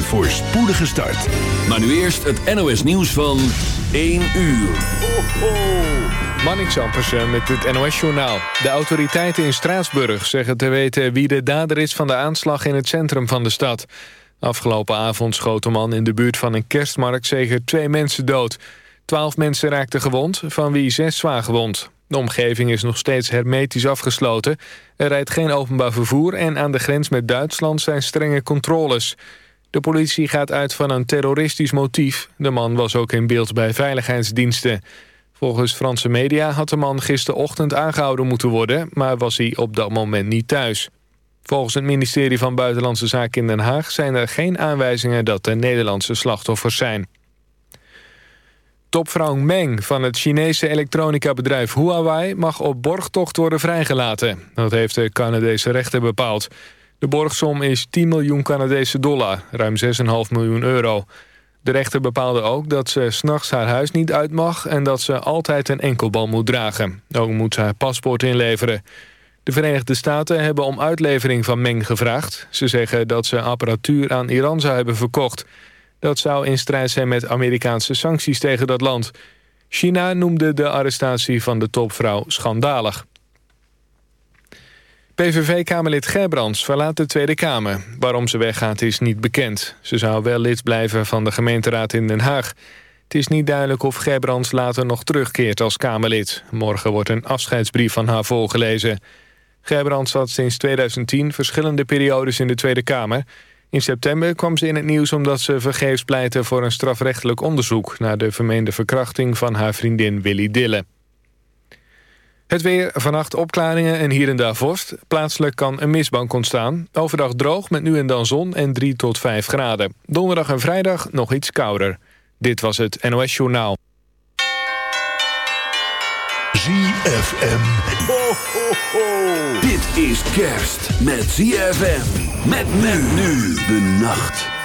Een voorspoedige start. Maar nu eerst het NOS nieuws van 1 uur. Ho, ho. Manning met het NOS-journaal. De autoriteiten in Straatsburg zeggen te weten wie de dader is van de aanslag in het centrum van de stad. Afgelopen avond schoot een man in de buurt van een kerstmarkt zeker twee mensen dood. Twaalf mensen raakten gewond, van wie zes zwaar gewond. De omgeving is nog steeds hermetisch afgesloten. Er rijdt geen openbaar vervoer en aan de grens met Duitsland zijn strenge controles. De politie gaat uit van een terroristisch motief. De man was ook in beeld bij veiligheidsdiensten. Volgens Franse media had de man gisterochtend aangehouden moeten worden... maar was hij op dat moment niet thuis. Volgens het ministerie van Buitenlandse Zaken in Den Haag... zijn er geen aanwijzingen dat er Nederlandse slachtoffers zijn. Topvrouw Meng van het Chinese elektronica-bedrijf Huawei... mag op borgtocht worden vrijgelaten. Dat heeft de Canadese rechter bepaald. De borgsom is 10 miljoen Canadese dollar, ruim 6,5 miljoen euro. De rechter bepaalde ook dat ze s'nachts haar huis niet uit mag... en dat ze altijd een enkelbal moet dragen. Ook moet ze haar paspoort inleveren. De Verenigde Staten hebben om uitlevering van Meng gevraagd. Ze zeggen dat ze apparatuur aan Iran zou hebben verkocht... Dat zou in strijd zijn met Amerikaanse sancties tegen dat land. China noemde de arrestatie van de topvrouw schandalig. PVV-kamerlid Gerbrands verlaat de Tweede Kamer. Waarom ze weggaat is niet bekend. Ze zou wel lid blijven van de gemeenteraad in Den Haag. Het is niet duidelijk of Gerbrands later nog terugkeert als Kamerlid. Morgen wordt een afscheidsbrief van haar voorgelezen. Gerbrands zat sinds 2010 verschillende periodes in de Tweede Kamer... In september kwam ze in het nieuws omdat ze vergeefs pleitte voor een strafrechtelijk onderzoek... naar de vermeende verkrachting van haar vriendin Willy Dille. Het weer, vannacht opklaringen en hier en daar vorst. Plaatselijk kan een mistbank ontstaan. Overdag droog met nu en dan zon en 3 tot 5 graden. Donderdag en vrijdag nog iets kouder. Dit was het NOS Journaal. ZFM. Ho, ho, ho. Dit is kerst met ZFM. Met men nu de nacht.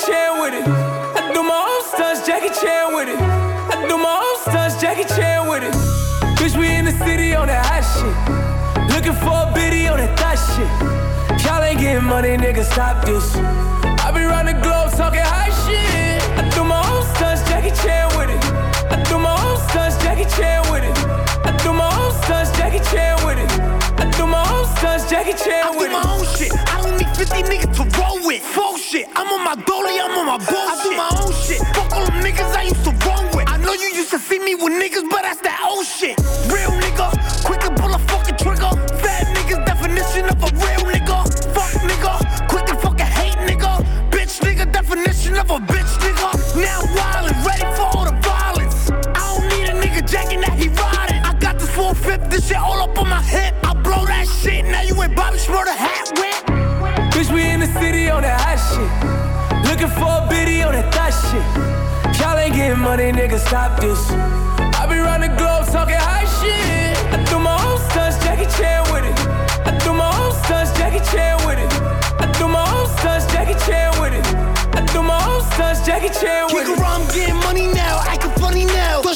Jackie Chan with it. I do my own stunts, Jackie Chan with it. I do my own stunts, Jackie Chan with it. Bitch, we in the city on that hot shit. Looking for a biddy on that thot shit. Y'all ain't getting money, nigga, stop this. I be round the globe talking high shit. I do my own stunts, Jackie Chan with it. I do my own stunts, Jackie Chan with it. I do my own stunts, Jackie Chan with it. I do my own stunts, Jackie Chan with it. I do my own shit. I don't need 50 niggas to roll with. Full shit. I'm on my dolly, I'm on my bullshit. I do my own shit. Fuck all them niggas I used to run with. I know you used to see me with niggas, but that's that old shit. Money, nigga, stop this. I be round the globe talking high shit. I do my own stunts, Jackie Chan with it. I do my own stunts, Jackie Chan with it. I do my own stunts, Jackie Chan with it. I do my own stunts, Jackie Chan with it. Kick around, I'm getting money now, now. Does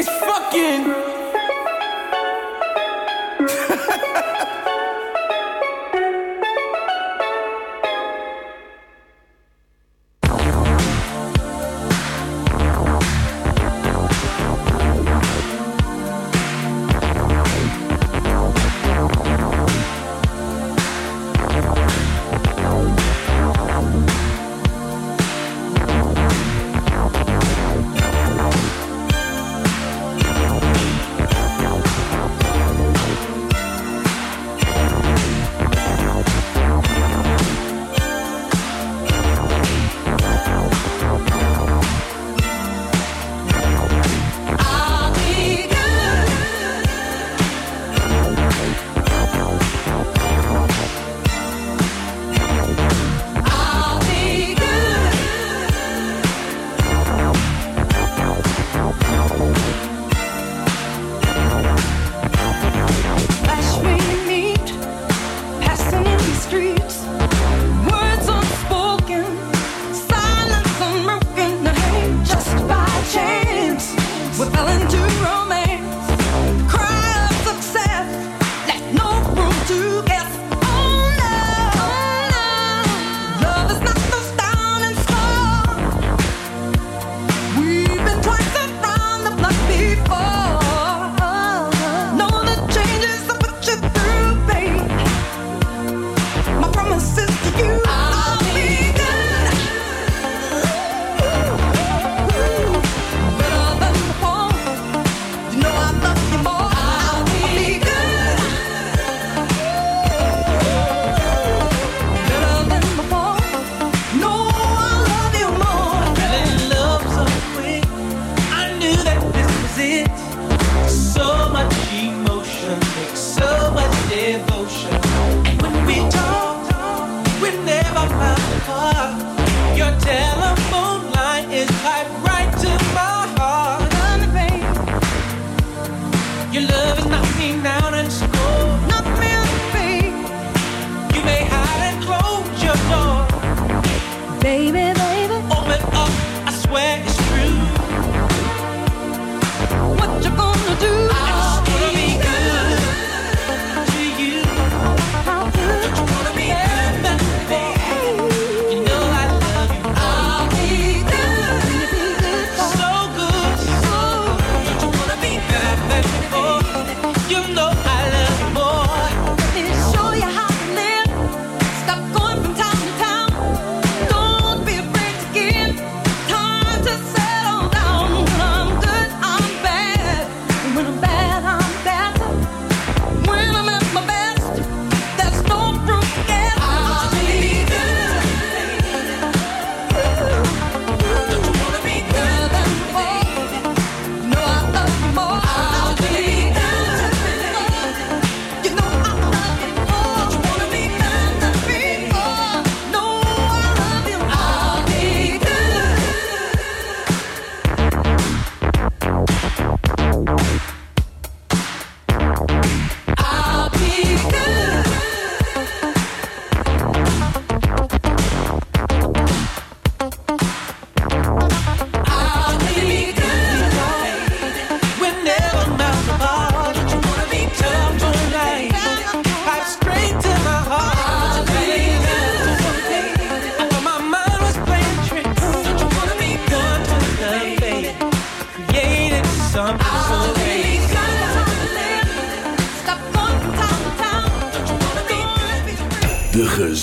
It's fucking.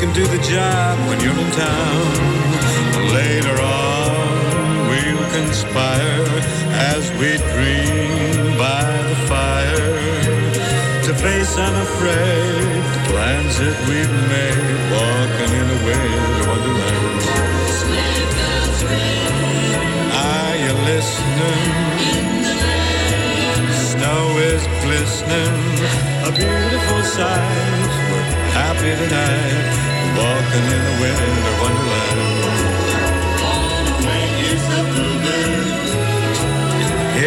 can do the job when you're in town. Later on, we'll conspire as we dream by the fire to face unafraid the plans that we've made, walking in a way to wonderland. Are you listening? snow is glistening, a beautiful sight. We're happy tonight walking in a winter wonderland.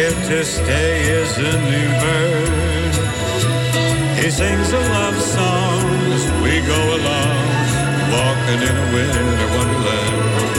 If this day is a new bird, he sings a love song as we go along, walking in a winter wonderland.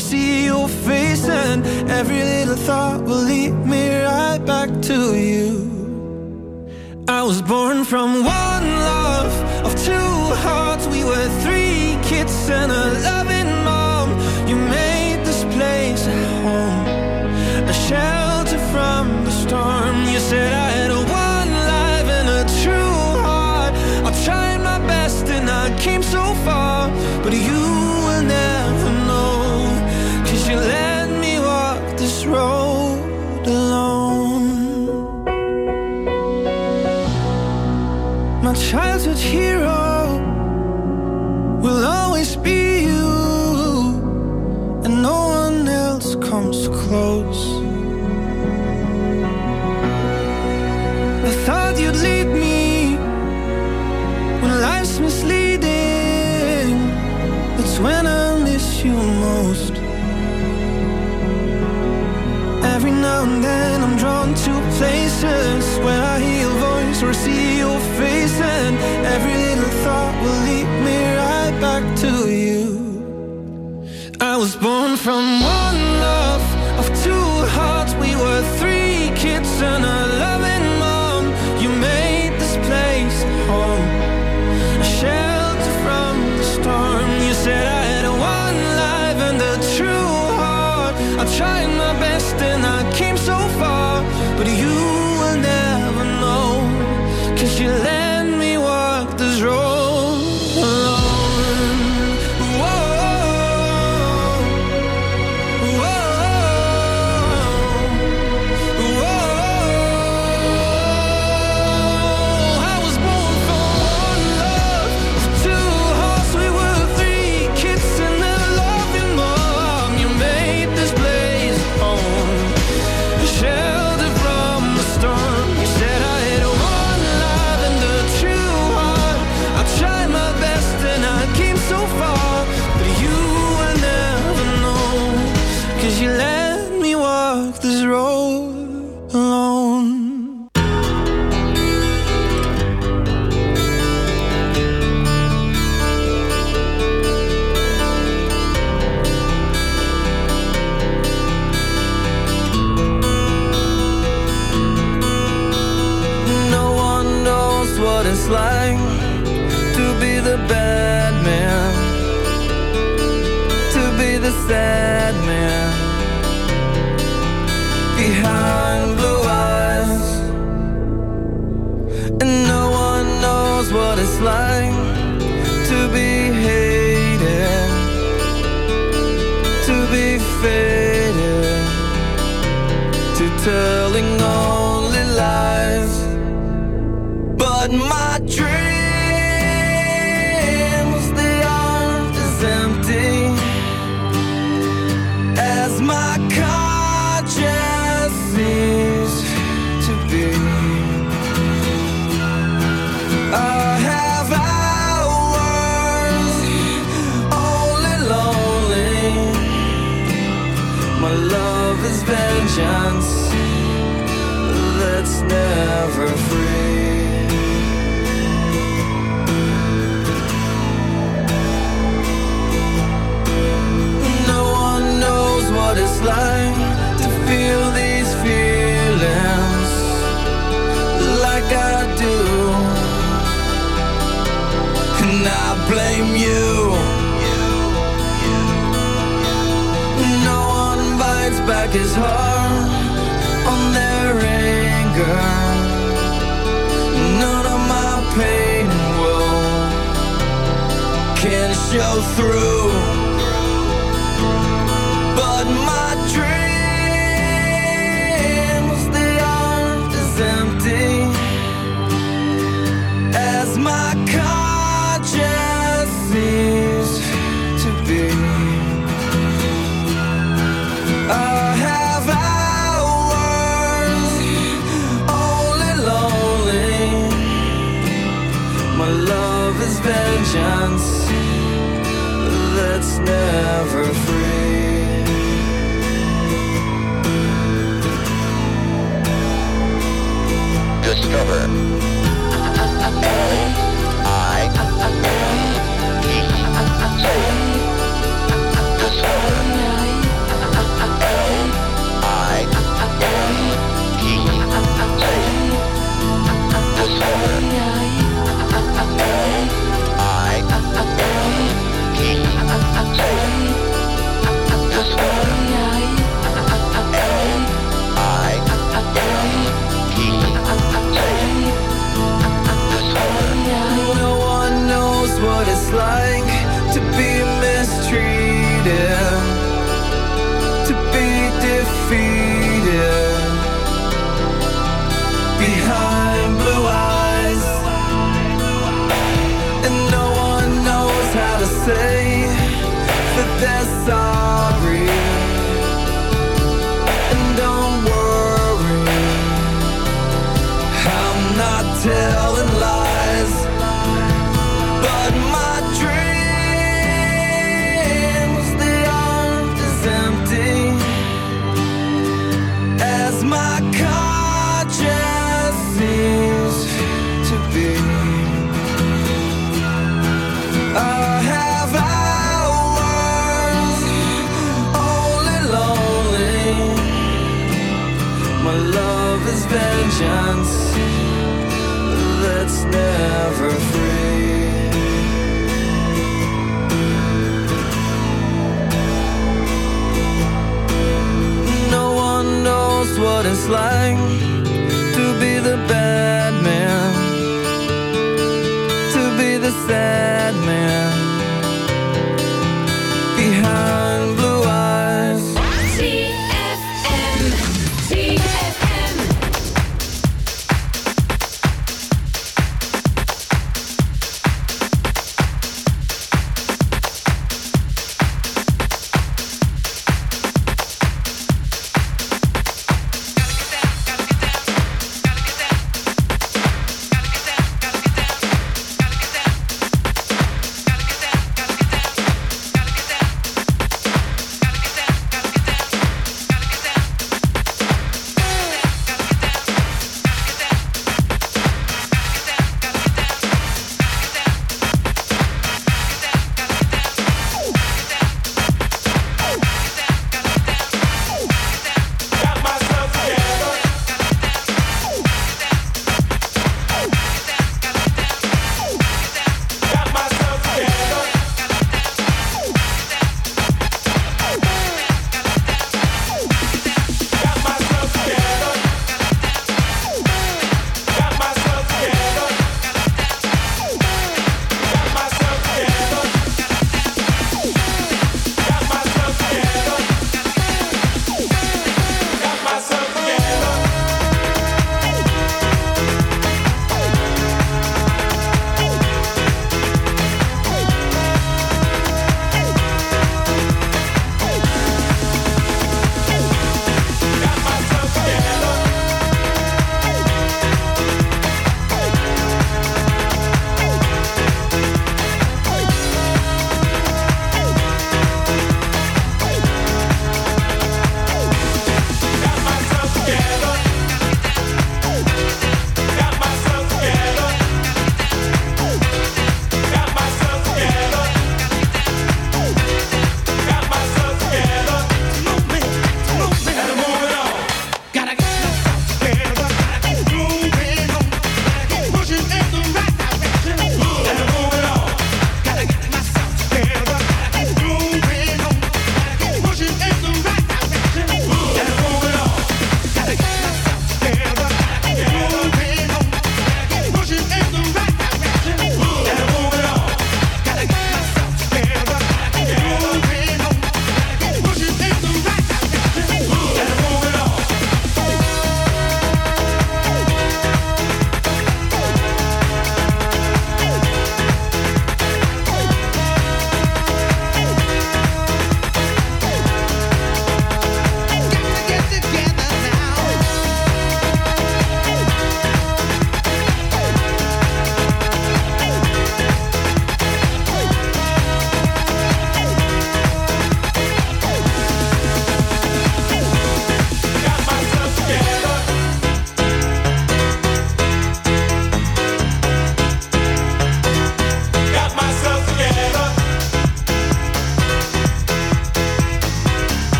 see your face And every little thought will lead me right back to you. I was born from one love of two hearts. We were three kids and a emotions When I hear your voice or see your face And every little thought will lead me right back to you. I was born from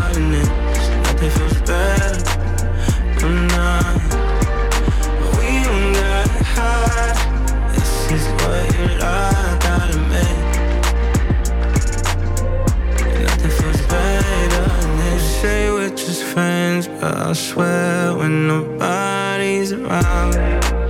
better than this. Nothing feels better. I'm not. We don't gotta hide. This is what you like, gotta make. Nothing feels better than. Say we're just friends, but I swear when nobody's around.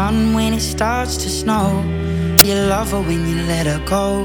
Sun when it starts to snow. You love her when you let her go.